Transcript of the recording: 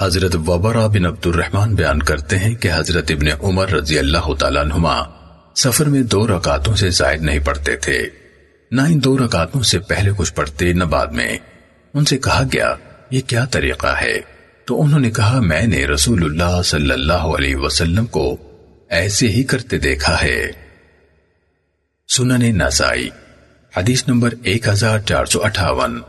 حضرت وبرا بن عبد الرحمن بیان کرتے ہیں کہ حضرت ابن عمر رضی اللہ تعالیٰ عنہما سفر میں دو رکعتوں سے زائد نہیں پڑھتے تھے۔ نہ ان دو رکعتوں سے پہلے کچھ پڑھتے، نہ بعد میں۔ ان سے کہا گیا، یہ کیا طریقہ ہے؟ تو انہوں نے کہا، میں نے رسول اللہ صلی اللہ علیہ وسلم کو ایسے ہی کرتے دیکھا ہے۔ سنن نسائی، حدیث نمبر ایک ہزار چار سو اٹھاون۔